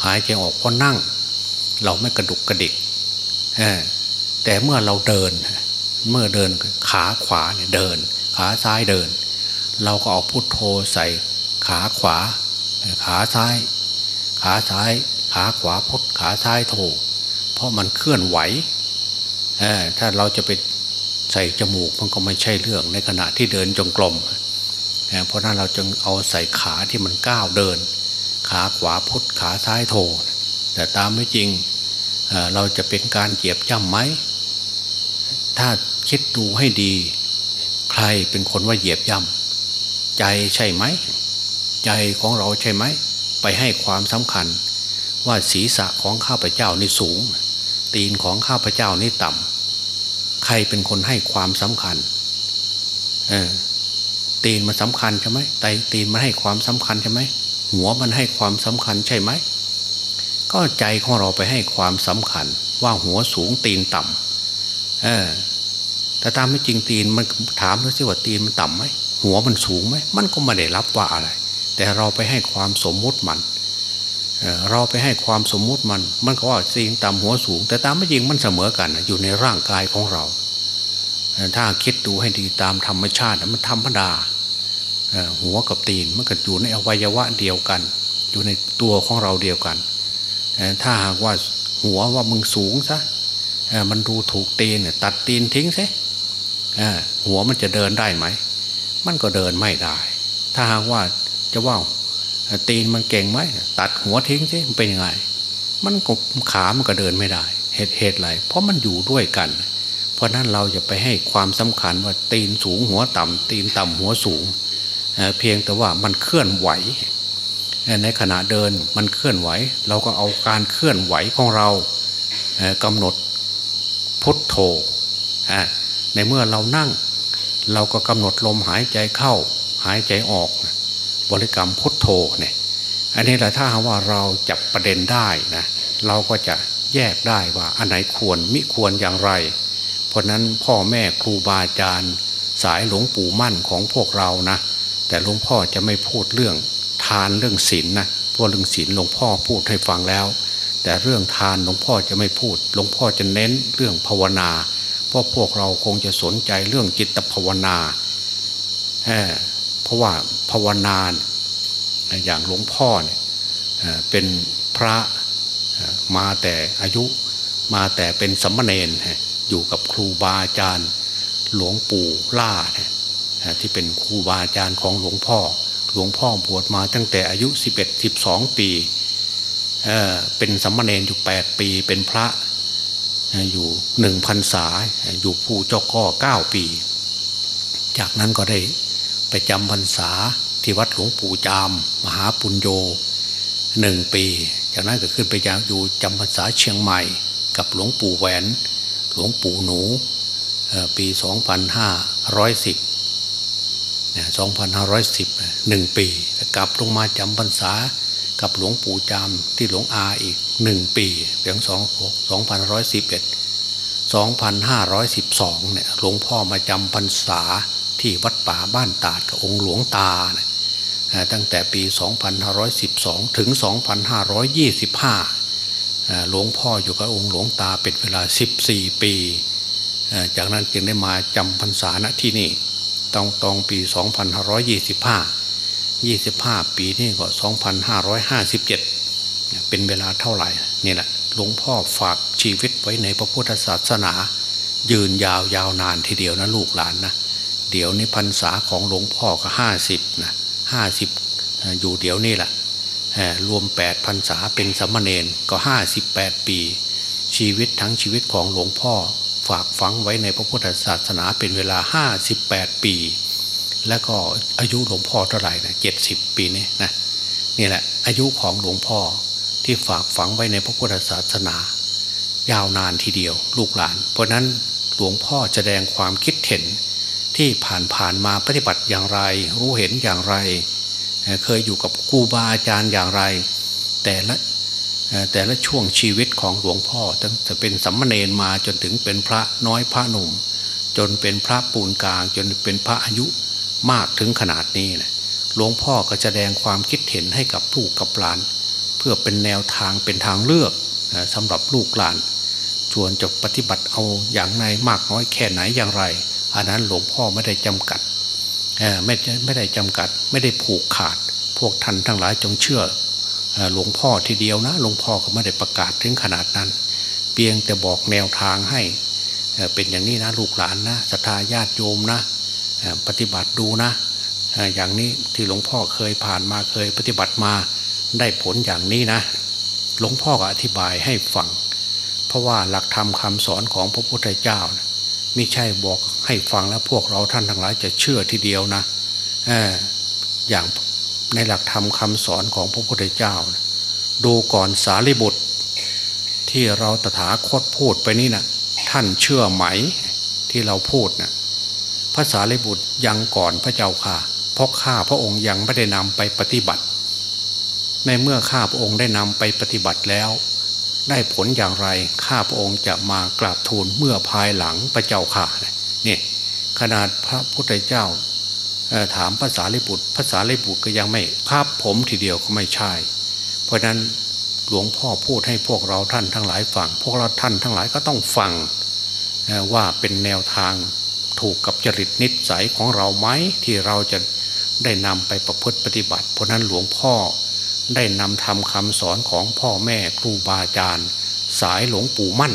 หายใจออกพอนั่ง เราไม่กระดุกกระดิกแต่เมื่อเราเดิน เมื่อเดินขาขวาเนี่ยเดิน ขาซ้ายเดิน เราก็เอาพุทโธใส่ขาขวา ขาซ้าย ขาซ้าย ขาขวาพุทขาซ้ายโธ เพราะมันเคลื่อนไหวถ้าเราจะไปใส่จมูกมันก็ไม่ใช่เรื่องในขณะที่เดินจงกรมเพราะนั้นเราจึงเอาใส่ขาที่มันก้าวเดิน ขาขวาพุทธขาซ้ายโถแต่ตามไม่จริงเราจะเป็นการเหยียบย่ำไหม ถ้าคิดดูให้ดี ใครเป็นคนว่าเหยียบย่ำใจใช่ไหม ใจของเราใช่ไหม ไปให้ความสำคัญว่าศีรษะของข้าพเจ้านี่สูง ตีนของข้าพเจ้านี่ต่ำใครเป็นคนให้ความสำคัญเออตีนมันสาคัญใช่ไหมไตตีนมันให้ความสำคัญใช่ไหมหัวมันให้ความสำคัญใช่ไหมก็ใจของเราไปให้ความสำคัญ ว่าหัวสูงตีนต่ำเออแต่ตามไม่จริงตีนมันถามด้วยสิว่าตีนมันต่ำไหมหัวมันสูงไหมมันก็ไม่ได้รับว่าอะไร แต่เราไปให้ความสมมุติมัน เราไปให้ความสมมุติมัน มันก็ว่าตีนต่ำหัวสูง แต่ตามไม่จริงมันเสมอกัน อยู่ในร่างกายของเรา ถ้าคิดดูให้ดีตามธรรมชาติมันธรรมดาหัวกับตีนมันก็อยู่ในอวัยวะเดียวกัน อยู่ในตัวของเราเดียวกัน ถ้าหากว่าหัวว่ามึงสูงซะมันดูถูกตีนตัดตีนทิ้งซะหัวมันจะเดินได้ไหม มันก็เดินไม่ได้ ถ้าหากว่าจะว่า ตีนมันเก่งไหมตัดหัวทิ้งซิมันเป็นยังไง มันกบขามันก็เดินไม่ได้ เหตุเหตุอะไรเพราะมันอยู่ด้วยกัน เพราะนั้นเราจะไปให้ความสำคัญว่าตีนสูงหัวต่ำตีนต่ำหัวสูงเพียงแต่ว่ามันเคลื่อนไหว ในขณะเดินมันเคลื่อนไหว เราก็เอาการเคลื่อนไหวของเรากำหนดพุทโธในเมื่อเรานั่ง เราก็กำหนดลมหายใจเข้าหายใจออก บริกรรมพุทโธเนี่ยอันนี้แหละถ้าว่าเราจับประเด็นได้นะเราก็จะแยกได้ว่าอันไหนควรมิควรอย่างไร เพราะนั้นพ่อแม่ครูบาอาจารย์ สายหลวงปู่มั่นของพวกเรานะ แต่หลวงพ่อจะไม่พูดเรื่องทานเรื่องศีลนนะเพราะเรื่องศีลหลวงพ่อพูดให้ฟังแล้ว แต่เรื่องทานหลวงพ่อจะไม่พูด หลวงพ่อจะเน้นเรื่องภาวนา เพราะพวกเราคงจะสนใจเรื่องจิตภาวนา เพราะว่าภาวนาอย่างหลวงพ่อเนี่ยเป็นพระมาแต่อายุมาแต่เป็นสัมมาเนรอยู่กับครูบาอาจารย์หลวงปู่ล่าที่เป็นครูบาอาจารย์ของหลวงพ่อ หลวงพ่อบวชมาตั้งแต่อายุ 11 12 ปีเเป็นสัมมาเนรอยู่ 8 ปีเป็นพระอยู่หนึ่งพันษาอยู่ผู้เจ้าก็เก้าปี จากนั้นก็ได้ ไปจำพรรษาที่วัดหลวงปู่จาม มหาปุญโญหนึ่งปี จากนั้นก็ขึ้นไปยังอยู่จำพรรษาเชียงใหม่ กับหลวงปู่แหวน หลวงปู่หนูปี 2510 2510หนึ่งปีกลับลงมาจำพรรษากับหลวงปู่จามที่หลวงอาอีกหนึ่งปีเพียงสองสองพันร้อยสิบเอ็ดสองพันห้าร้อยสิบสองเนี่ยหลวงพ่อมาจำพรรษา ที่วัดป่าบ้านตาดกับองค์หลวงตาเนี่ยตั้งแต่ปี 2512 ถึง 2525 หลวงพ่ออยู่กับองค์หลวงตาเป็นเวลา 14 ปี จากนั้นจึงได้มาจำพรรษาณที่นี่ตองตองปี 2525 25 ปีนี่ก็ 2557 เป็นเวลาเท่าไหร่นี่แหละหลวงพ่อฝากชีวิตไว้ในพระพุทธศาสนา ยืนยาวยาวนานทีเดียวนะลูกหลานนะ เดี๋ยวนี้พรรษาของหลวงพ่อก็ห้าสิบนะห้าสิบอยู่เดี๋ยวนี้แหละรวมแปดพรรษาเป็นสมณเณรก็ห้าสิบแปดปี ชีวิตทั้งชีวิตของหลวงพ่อฝากฝังไว้ในพระพุทธศาสนาเป็นเวลาห้าสิบแปดปี แล้วก็อายุหลวงพ่อเท่าไหร่นะเจ็ดสิบปีนี้นะนี่แหละอายุของหลวงพ่อที่ฝากฝังไว้ในพระพุทธศาสนา ยาวนานทีเดียวลูกหลาน เพราะนั้นหลวงพ่อแสดงความคิดเห็น ที่ผ่านผ่านมาปฏิบัติอย่างไร รู้เห็นอย่างไร เคยอยู่กับครูบาอาจารย์อย่างไร แต่ละแต่ละช่วงชีวิตของหลวงพ่อตั้งแต่เป็นสัมมาเนนมาจนถึงเป็นพระน้อยพระหนุ่ม จนเป็นพระปูนกลาง จนเป็นพระอายุมากถึงขนาดนี้นะหลวงพ่อก็แสดงความคิดเห็นให้กับลูกกับหลาน เพื่อเป็นแนวทางเป็นทางเลือกสำหรับลูกหลานชวนจะปฏิบัติเอาอย่างไรมากน้อยแค่ไหนอย่างไร อันนั้นหลวงพ่อไม่ได้จำกัดไม่ไม่ได้จำกัด ไม่ได้ผูกขาด พวกท่านทั้งหลายจงเชื่อหลวงพ่อทีเดียวนะหลวงพ่อก็ไม่ได้ประกาศถึงขนาดนั้น เพียงแต่บอกแนวทางให้เป็นอย่างนี้นะลูกหลานนะศรัทธาญาติโยมนะปฏิบัติดูนะ อย่างนี้ที่หลวงพ่อเคยผ่านมาเคยปฏิบัติมาได้ผลอย่างนี้นะ หลวงพ่อก็อธิบายให้ฟัง เพราะว่าหลักธรรมคาสอนของพระพุทธเจ้านะ ม่ใช่บอกให้ฟังแล้วพวกเราท่านทั้งหลายจะเชื่อทีเดียวนะอย่างในหลักธรรมคาสอนของพระพุทธเจ้า ดูก่อนสารีบุตร ที่เราตถาคตพูดไปนี่นะท่านเชื่อไหมที่เราพูดนะภาษาลิบุตรยังก่อนพระเจ้าค่ะ เพราะข้าพระองค์ยังไม่ได้นำไปปฏิบัติ ในเมื่อข้าพระองค์ได้นำไปปฏิบัติแล้ว ได้ผลอย่างไร ข้าพระองค์จะมากราบทูลเมื่อภายหลังพระเจ้าค่ะเนี่ยขนาดพระพุทธเจ้าถามภาษาลิบุตรภาษาลิบุตรก็ยังไม่ภาพผมทีเดียวก็ไม่ใช่ เพราะนั้นหลวงพ่อพูดให้พวกเราท่านทั้งหลายฟัง พวกเราท่านทั้งหลายก็ต้องฟังว่าเป็นแนวทางถูกกับจริตนิสัยของเราไหมที่เราจะได้นำไปประพฤติปฏิบัติ เพราะนั้นหลวงพ่อ ได้นำทำคำสอนของพ่อแม่ครูบาอาจารย์ สายหลวงปู่มั่น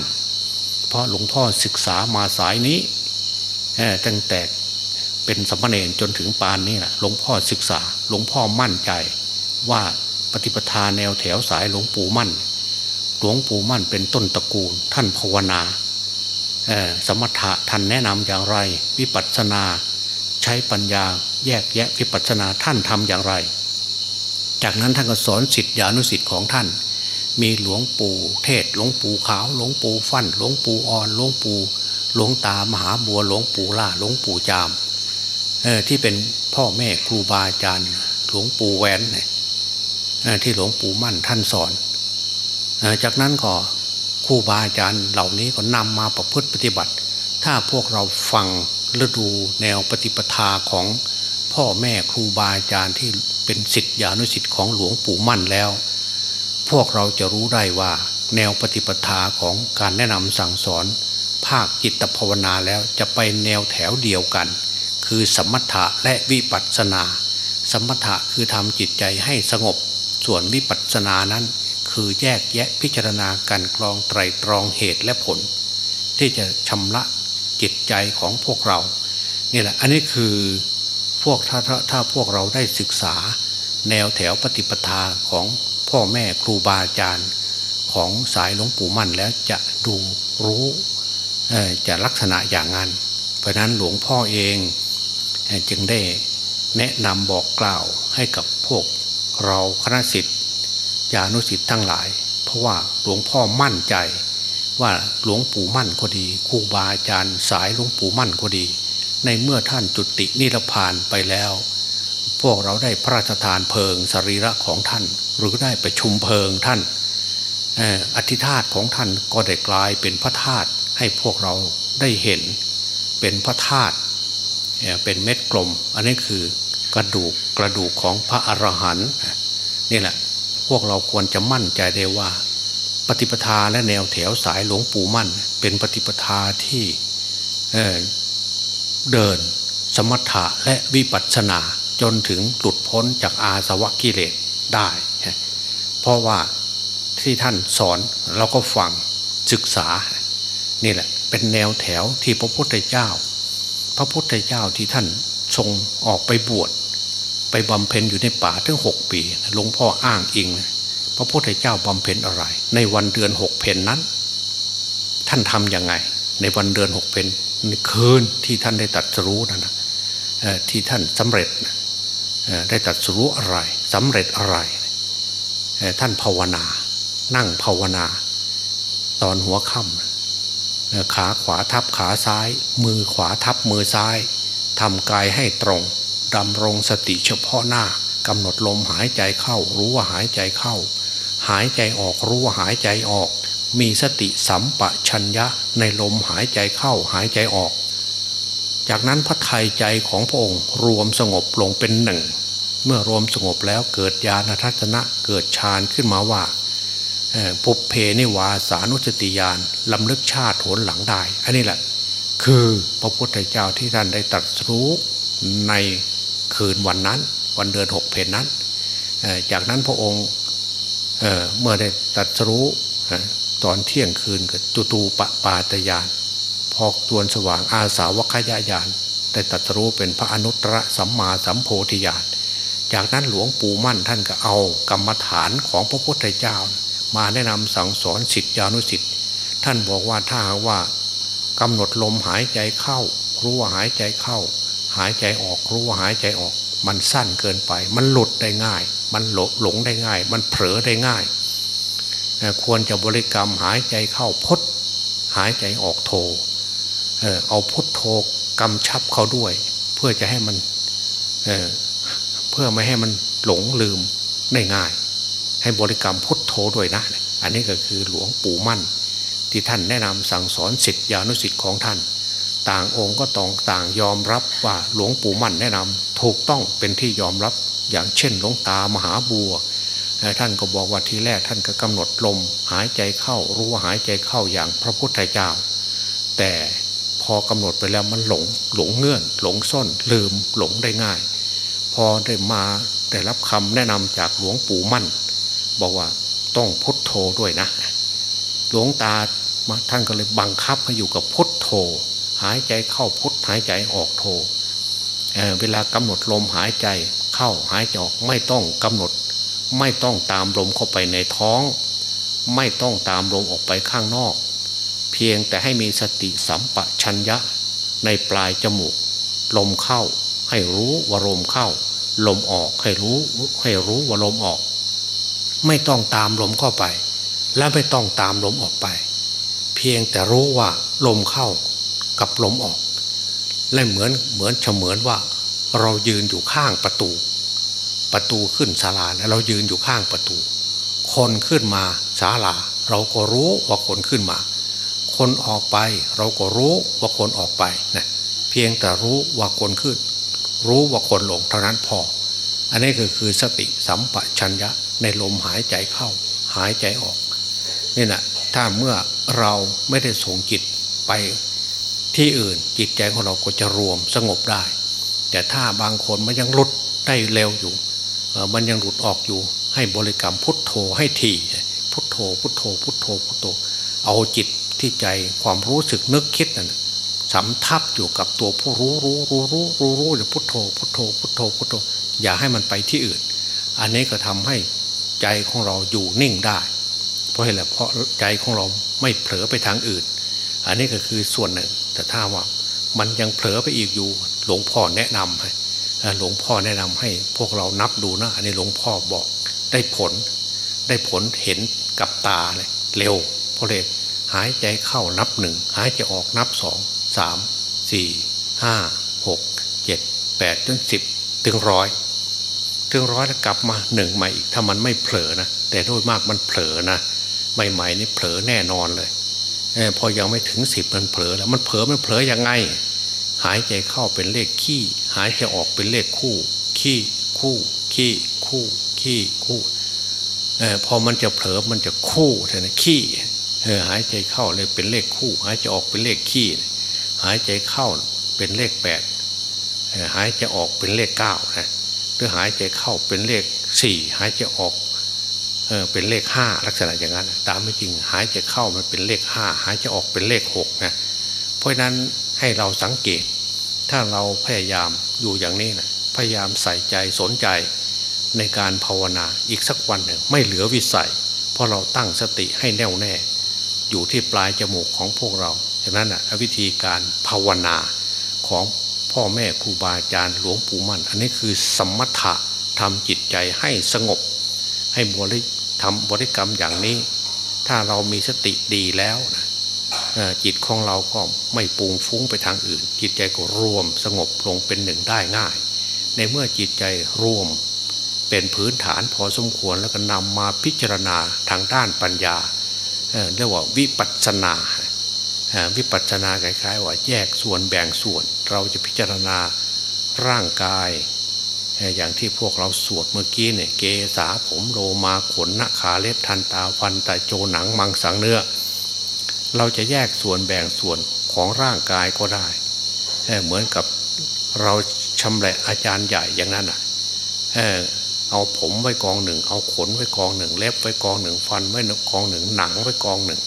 เพราะหลวงพ่อศึกษามาสายนี้ตั้งแต่เป็นสมณเณรจนถึงปานนี้แหละหลวงพ่อศึกษาหลวงพ่อมั่นใจ ว่าปฏิปทาแนวแถวสายหลวงปู่มั่น หลวงปู่มั่นเป็นต้นตระกูล ท่านภาวนาสมถะท่านแนะนำอย่างไร วิปัสสนา ใช้ปัญญาแยกแยะวิปัสสนาท่านทำอย่างไร จากนั้นท่านก็สอนสิทธิอนุสิทธิ์ของท่าน มีหลวงปู่เทศ หลวงปู่ขาว หลวงปู่ฟัน่น หลวงปู่อ่อน หลวงปู่หลวงตามหาบัว หลวงปู่ล่า หลวงปู่จามที่เป็นพ่อแม่ครูบาอาจารย์ หลวงปู่แหวนที่หลวงปู่มั่นท่านสอน จากนั้นก็ครูบาอาจารย์เหล่านี้ก็นำมาประพฤติปฏิบัติ ถ้าพวกเราฟังฤดูแนวปฏิปทาของพ่อแม่ครูบาอาจารย์ที่ เป็นสิทธิอนุสิทธิ์ของหลวงปู่มั่นแล้ว พวกเราจะรู้ได้ว่า แนวปฏิปทาของการแนะนำสั่งสอน ภาคจิตภาวนาแล้วจะไปแนวแถวเดียวกัน คือสมถะและวิปัสสนา สมถะคือทำจิตใจให้สงบ ส่วนวิปัสสนานั้น คือแยกแยะพิจารณาการกรองไตรตรองเหตุและผล ที่จะชำระจิตใจของพวกเรานี่แหละอันนี้คือ พวกถ้าถ้าถ้าพวกเราได้ศึกษา แนวแถวปฏิปทาของพ่อแม่ครูบาอาจารย์ของสายหลวงปู่มั่นแล้วจะดูรู้จะลักษณะอย่างนั้น เพราะนั้นหลวงพ่อเองจึงได้แนะนำบอกกล่าวให้กับพวกเราคณะสิทธิญาณุสิทธิ์ทั้งหลาย เพราะว่าหลวงพ่อมั่นใจ ว่าหลวงปู่มั่นก็ดีครูบาอาจารย์สายหลวงปู่มั่นก็ดี ในเมื่อท่านจุตินิพพานไปแล้ว พวกเราได้พระราชทานเพลิงสรีระของท่าน หรือได้ไปชุมเพลิงท่านอธิธาตของท่านก็ได้กลายเป็นพระธาตุให้พวกเราได้เห็นเป็นพระธาตุเป็นเม็ดกลม อันนี้คือกระดูกกระดูกของพระอรหันต์นี่แหละ พวกเราควรจะมั่นใจได้ว่า ปฏิปทาและแนวแถวสายหลวงปู่มั่น เป็นปฏิปทาที่ เดิน สมถะและวิปัสสนาจนถึงหลุดพ้นจากอาสวะกิเลสได้ เพราะว่าที่ท่านสอนเราก็ฟังศึกษา นี่แหละเป็นแนวแถวที่พระพุทธเจ้า พระพุทธเจ้าที่ท่านทรงออกไปบวชไปบำเพ็ญอยู่ในป่าถึงหกปีหลวงพ่ออ้างอิง พระพุทธเจ้าบำเพ็ญอะไร ในวันเดือนหกเพนนั้น ท่านทำยังไง ในวันเดือนหกเพนใน คืนที่ท่านได้ตัดรู้นั่นนะที่ท่านสำเร็จได้ตัดสู้อะไรสำเร็จอะไร ท่านภาวนา นั่งภาวนา ตอนหัวค่ำขาขวาทับขาซ้าย มือขวาทับมือซ้ายทำกายให้ตรงดำรงสติเฉพาะหน้ากำหนดลมหายใจเข้า รู้ว่าหายใจเข้า หายใจออกรู้ว่าหายใจออก มีสติสัมปชัญญะในลมหายใจเข้าหายใจออก จากนั้นพระไทยใจของพระองค์รวมสงบลงเป็นหนึ่ง เมื่อรวมสงบแล้วเกิดญาณทัศนะเกิดฌานขึ้นมาว่าปุเพนิวาสานุสติยานลำลึกชาติโหนหลังได้ อันนี้แหละ คือพระพุทธเจ้าที่ท่านได้ตรัสรู้ในคืนวันนั้น วันเดือนหกเพนนั้น จากนั้นพระองค์เเมื่อได้ตัดสู้ ตอนเที่ยงคืนกับตุตูปปาตยาน พอจวนสว่างอาสาวกขยายาน ได้ตัดสู้เป็นพระอนุตตรสัมมาสัมโพธิญาณจากนั้นหลวงปู่มั่นท่านก็เอากรรมฐานของพระพุทธเจ้า มาแนะนำสั่งสอนสิทธิานุสิทธิ์ท่านบอกว่าถ้าว่ากำหนดลมหายใจเข้า รู้ว่าหายใจเข้า หายใจออกรู้ว่าหายใจออก มันสั้นเกินไป มันหลุดได้ง่าย มันหลหลงได้ง่าย มันเผลอได้ง่าย ควรจะบริกรรมหายใจเข้าพดหายใจออกโทเออเอาพุทโทกำชับเขาด้วย เพื่อจะให้มันเเพื่อไม่ให้มันหลงลืมได้ง่าย ให้บริกรรมพุทโธด้วยนะ อันนี้ก็คือหลวงปู่มั่น ที่ท่านแนะนำสั่งสอนสิทธิานุสิทธิ์ของท่าน ต่างองค์ก็ต้องต่างยอมรับว่าหลวงปู่มั่นแนะนำถูกต้องเป็นที่ยอมรับอย่างเช่นหลวงตามหาบัว ท่านก็บอกว่าทีแรกท่านก็กำหนดลมหายใจเข้ารู้ว่าหายใจเข้าอย่างพระพุทธเจ้า แต่พอกำหนดไปแล้วมันหลงหลงเงื่อน หลงซ่อนลืมหลงได้ง่าย พอได้มาได้รับคำแนะนำจากหลวงปู่มั่น บอกว่าต้องพุทโธด้วยนะ หลวงตาท่านก็เลยบังคับให้อยู่กับพุทโธ หายใจเข้าพุทหายใจออกโทเเวลากำหนดลมหายใจเข้าหายใจออกไม่ต้องกำหนด ไม่ต้องตามลมเข้าไปในท้อง ไม่ต้องตามลมออกไปข้างนอก เพียงแต่ให้มีสติสัมปชัญญะในปลายจมูก ลมเข้า ให้รู้ว่าลมเข้า ลมออกให้รู้ให้รู้ว่าลมออก ไม่ต้องตามลมเข้าไป และไม่ต้องตามลมออกไป เพียงแต่รู้ว่าลมเข้ากับลมออก และเหมือนเหมือนเฉมือนว่า เรายืนอยู่ข้างประตู ประตูขึ้นศาลาแล้วเรายืนอยู่ข้างประตู คนขึ้นมาศาลา เราก็รู้ว่าคนขึ้นมา คนออกไปเราก็รู้ว่าคนออกไปนะเพียงแต่รู้ว่าคนขึ้น รู้ว่าคนลงเท่านั้นพอ อันนี้ก็คือสติสัมปชัญญะในลมหายใจเข้า หายใจออกนี่นะถ้าเมื่อเราไม่ได้ส่งจิตไปที่อื่นจิตใจของเราก็จะรวมสงบได้ แต่ถ้าบางคนมันยังหลุดได้เร็วอยู่ มันยังหลุดออกอยู่ ให้บริกรรมพุทโธให้ทีพุทโธ พุทโธ พุทโธพุทโธ เอาจิตที่ใจความรู้สึกนึกคิดนั่นสำทับอยู่กับตัวผู้รู้รู้รู้รู้รู้รู้หรือพุทโธ พุทโธ พุทโธพุทโธ อย่าให้มันไปที่อื่น อันนี้ก็ทำให้ใจของเราอยู่นิ่งได้ เพราะอะไรเพราะใจของเราไม่เผลอไปทางอื่น อันนี้ก็คือส่วนหนึ่ง แต่ถ้าว่ามันยังเผลอไปอีกอยู่ หลวงพ่อแนะนำให้ หลวงพ่อแนะนำให้พวกเรานับดูนะ อันนี้หลวงพ่อบอกได้ผล ได้ผลเห็นกับตาเลยเร็วเพราะเลยหายใจเข้านับหนึ่งหายใจออกนับสองสามสี่ห้าหกเจ็ดแปดจนสิบถึงร้อยถึงร้อยแล้วกลับมาหนึ่งใหม่อีกถ้ามันไม่เผลอนะแต่โดยมากมันเผลอนะใหม่ๆนี่เผลอแน่นอนเลยพอยังไม่ถึงสิบมันเผลอแล้วมันเผลอมันเผลอยังไง หายใจเข้าเป็นเลขขี้ หายใจออกเป็นเลขคู่ ขี้คู่ขี้คู่ขี้คู่เออพอมันจะเผลอมันจะคู่เท่านั้นขี้เออหายใจเข้าเลยเป็นเลขคู่ หายใจออกเป็นเลขขี้หายใจเข้าเป็นเลขแปดหายใจออกเป็นเลขเก้านะหรือหายใจเข้าเป็นเลขสี่หายใจออกเออเป็นเลขห้าลักษณะอย่างนั้น ตามไม่จริงหายใจเข้ามันเป็นเลขห้าหายใจออกเป็นเลขหกนะเพราะนั้นให้เราสังเกต ถ้าเราพยายามอยู่อย่างนี้นะพยายามใส่ใจสนใจในการภาวนาอีกสักวันหนึ่งไม่เหลือวิสัย เพราะเราตั้งสติให้แน่วแน่ อยู่ที่ปลายจมูกของพวกเราฉะนั้นนะวิธีการภาวนาของพ่อแม่ครูบาอาจารย์หลวงปู่มั่น อันนี้คือสมถะทำจิตใจให้สงบ ให้บริทำบริกรรมอย่างนี้ ถ้าเรามีสติดีแล้วนะ จิตของเราก็ไม่ปุงฟุ้งไปทางอื่น จิตใจก็รวมสงบลงเป็นหนึ่งได้ง่าย ในเมื่อจิตใจรวม เป็นพื้นฐานพอสมควรแล้วก็นำมาพิจารณาทางด้านปัญญาเรียกว่าวิปัสสนาวิปัสสนาคล้ายๆว่าแยกส่วนแบ่งส่วน เราจะพิจารณาร่างกาย อย่างที่พวกเราสวดเมื่อกี้เนี่ยเกษาผมโลมาขนนาขาเล็บทันตาฟันตะโจหนังมังสังเนื้อ เราจะแยกส่วนแบ่งส่วนของร่างกายก็ได้ เหมือนกับเราชำแหละอาจารย์ใหญ่อย่างนั้นอะเอาผมไว้กองหนึ่ง เอาขนไว้กองหนึ่ง เล็บไว้กองหนึ่ง ฟันไว้กองหนึ่ง หนังไว้กองหนึ่ง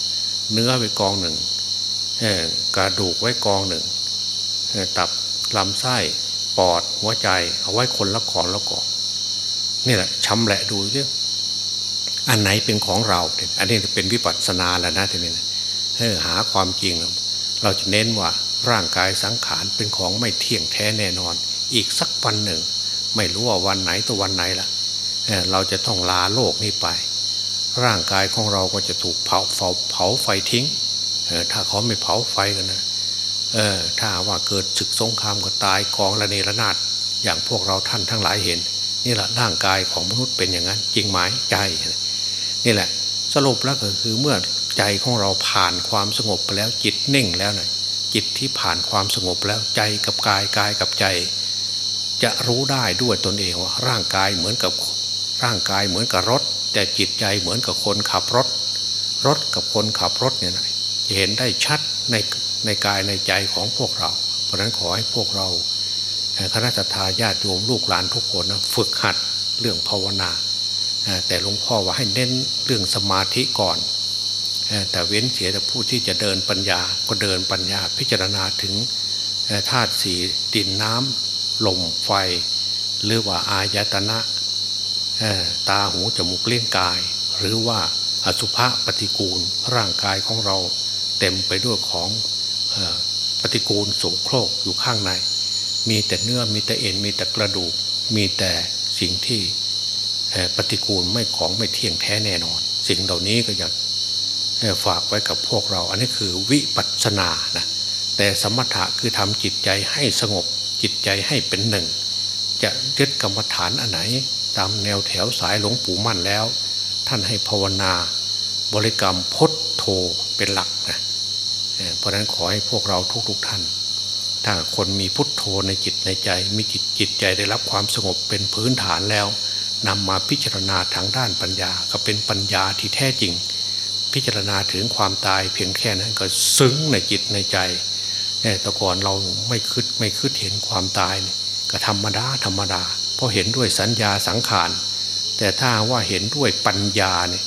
เนื้อไว้กองหนึ่งกระดูกไว้กองหนึ่ง ตับลำไส้ปอดหัวใจ เอาไว้คนละกองละกองนี่แหละชำแหละดูเยอะอันไหนเป็นของเรา อันนี้เป็นวิปัสสนาแล้วนะทีนี้นะ หาความจริง เราจะเน้นว่าร่างกายสังขารเป็นของไม่เที่ยงแท้แน่นอน อีกสักวันหนึ่ง ไม่รู้ว่าวันไหนตัววันไหนละเราจะต้องลาโลกนี้ไป ร่างกายของเราก็จะถูกเผาเผาเผาไฟทิ้งถ้าเขาไม่เผาไฟกันนะเออถ้าว่าเกิดศึกสงครามก็ตายกองระเนระนาดอย่างพวกเราท่านทั้งหลายเห็น นี่แหละร่างกายของมนุษย์เป็นอย่างนั้น จริงไหมใจ นี่แหละ สรุปแล้วก็คือเมื่อ ใจของเราผ่านความสงบไปแล้วจิตนิ่งแล้วนะจิตที่ผ่านความสงบแล้วใจกับกายกายกับใจ จะรู้ได้ด้วยตนเองว่าร่างกายเหมือนกับร่างกายเหมือนกับรถ แต่จิตใจเหมือนกับคนขับรถ รถกับคนขับรถเนี่ยนะจะเห็นได้ชัดในในกายในใจของพวกเรา เพราะนั้นขอให้พวกเราคณะทาญาติโยมลูกหลานทุกคนนะฝึกหัดเรื่องภาวนา แต่หลวงพ่อว่าให้เน้นเรื่องสมาธิก่อน แต่เว้นเสียแต่ผู้ที่จะเดินปัญญาก็เดินปัญญาพิจารณาถึงธาตุสี่ดินน้ำลมไฟ หรือว่าอายตนะตาหูจมูกเลี้ยงกาย หรือว่าอสุภะปฏิกูลร่างกายของเราเต็มไปด้วยของปฏิกูลโสโครกอยู่ข้างใน มีแต่เนื้อมีแต่เอ็นมีแต่กระดูก มีแต่สิ่งที่ปฏิกูลไม่ของไม่เที่ยงแท้แน่นอน สิ่งเหล่านี้ก็อยาก ฝากไว้กับพวกเรา อันนี้คือวิปัสสนานะแต่สมถะคือทำจิตใจให้สงบจิตใจให้เป็นหนึ่ง จะยึดกรรมฐานอันไหน ตามแนวแถวสายหลวงปู่มั่นแล้ว ท่านให้ภาวนา บริกรรมพดโทเป็นหลักนะเพราะนั้นขอให้พวกเราทุกๆทท่าน ถ้าคนมีพุทโธในจิตในใจ มีจิตจิตใจได้รับความสงบเป็นพื้นฐานแล้วนำมาพิจารณาทางด้านปัญญาก็เป็นปัญญาที่แท้จริง พิจารณาถึงความตายเพียงแค่นั้นก็ซึ้งในจิตในใจแต่ก่อนเราไม่คิดไม่คิดเห็นความตายก็ธรรมดาธรรมดา เพราะเห็นด้วยสัญญาสังขาร แต่ถ้าว่าเห็นด้วยปัญญาเนี่ย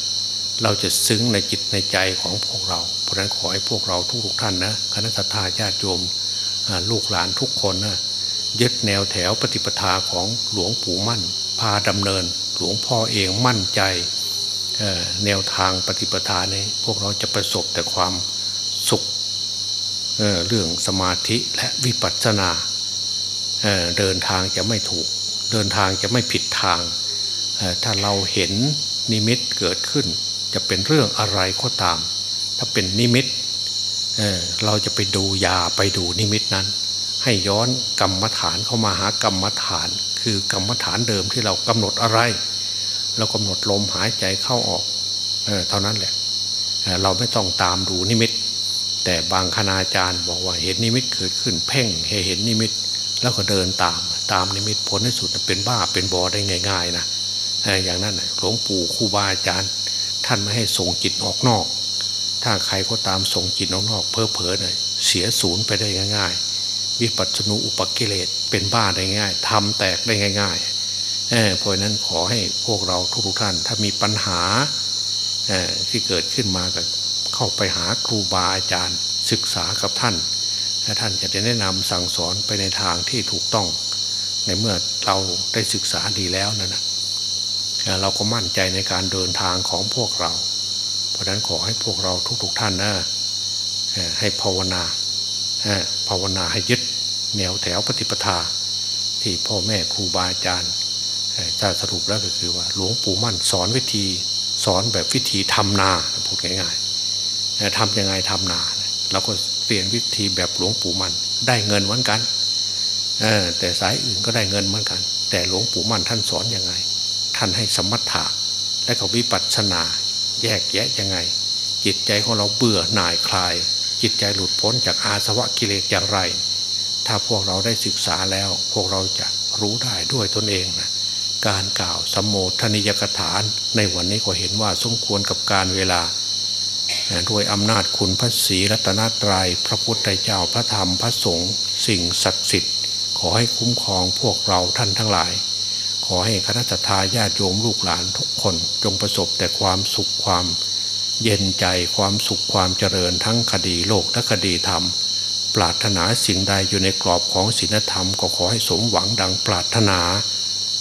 เราจะซึ้งในจิตในใจของพวกเรา เพราะฉะนั้นขอให้พวกเราทุกๆท่านนะคณะทาญาติโยมลูกหลานทุกคนนะยึดแนวแถวปฏิปทาของหลวงปู่มั่น พาดำเนิน หลวงพ่อเองมั่นใจ แนวทางปฏิปทาในพวกเราจะประสบแต่ความสุขเเรื่องสมาธิและวิปัสสนาเเดินทางจะไม่ถูก เดินทางจะไม่ผิดทาง ถ้าเราเห็นนิมิตเกิดขึ้น จะเป็นเรื่องอะไรก็ตาม ถ้าเป็นนิมิตเเราจะไปดูยาไปดูนิมิตนั้น ให้ย้อนกรรมฐานเข้ามาหากรรมฐาน คือกรรมฐานเดิมที่เรากำหนดอะไร เรากำหนดลมหายใจเข้าออกเอเท่านั้นแหละเเราไม่ต้องตามดูนิมิต แต่บางคณาจารย์บอกว่าเห็นนิมิตเกิดขึ้นเพ่งเห็นนิมิต แล้วก็เดินตามตามนิมิตผลในสุดเป็นบ้าเป็นบอได้ง่าย ๆนะอย่างนั้นหลวงปู่ครูบาอาจารย์ ท่านไม่ให้ส่งจิตออกนอก ถ้าใครก็ตามส่งจิตออกนอก เพ้อเพอเลยเสียศูนย์ไปได้ง่าย ๆ วิปัสสนุอุปกิเลสเป็นบ้าได้ง่ายทำแตกได้ง่าย ๆ เพราะนั้นขอให้พวกเราทุกท่าน ถ้ามีปัญหาที่เกิดขึ้นมาก็เข้าไปหาครูบาอาจารย์ศึกษากับท่านและท่านจะได้แนะนำสั่งสอนไปในทางที่ถูกต้อง ในเมื่อเราได้ศึกษาดีแล้วนั่นนะเราก็มั่นใจในการเดินทางของพวกเรา เพราะนั้นขอให้พวกเราทุกๆท่านนะให้ภาวนาภาวนาให้ยึดแนวแถวปฏิปทา ที่พ่อแม่ครูบาอาจารย์ ถ้าสรุปแล้วก็คือว่า หลวงปู่มั่นสอนวิธีสอนแบบวิธีทำนาพูดง่ายๆทำยังไงทำนาเราก็เปลี่ยนวิธีแบบหลวงปู่มั่นได้เงินเหมือนกันแต่สายอื่นก็ได้เงินเหมือนกัน แต่หลวงปู่มั่นท่านสอนยังไง ท่านให้สมถะและก็วิปัสสนาแยกแยะยังไง จิตใจของเราเบื่อหน่ายคลาย จิตใจหลุดพ้นจากอาสวะกิเลสอย่างไร ถ้าพวกเราได้ศึกษาแล้ว พวกเราจะรู้ได้ด้วยตนเองนะ การกล่าวสัมโภชนิยกถาในวันนี้ก็เห็นว่าสมควรกับการเวลา ด้วยอำนาจคุณพระศรีรัตนตรยัยพระพุทธเจ้าพระธรรมพระสงฆ์สิ่งศักดิ์สิทธิ์ ขอให้คุ้มครองพวกเราท่านทั้งหลาย ขอให้คณะทาญาติโยมลูกหลานทุกคนจงประสบแต่ความสุขความ เย็นใจความสุขความเจริญทั้งคดีโลกและคดีธรรม ปรารถนาสิ่งใดอยู่ในกรอบของศีลธรรมก็ขอให้สมหวังดังปรารถนา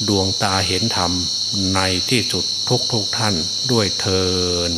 ดวงตาเห็นธรรมในที่สุดทุกทุกท่านด้วยเทิน